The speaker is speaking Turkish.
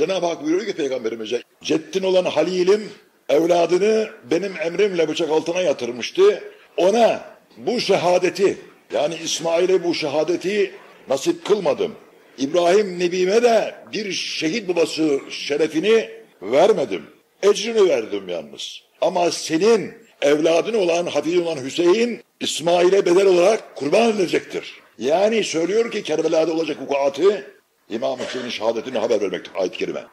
Cenab-ı Hak buyuruyor ki peygamberimize Ceddin olan Halil'im evladını benim emrimle bıçak altına yatırmıştı. Ona bu şehadeti yani İsmail'e bu şehadeti nasip kılmadım. İbrahim Nebime de bir şehit babası şerefini vermedim. Ecrini verdim yalnız. Ama senin evladın olan Hafiz'in olan Hüseyin İsmail'e bedel olarak kurban edilecektir. Yani söylüyor ki Kerbela'da olacak vukuatı İmam Hüseyin'in şehadetini haber vermektir ayet-i kerime.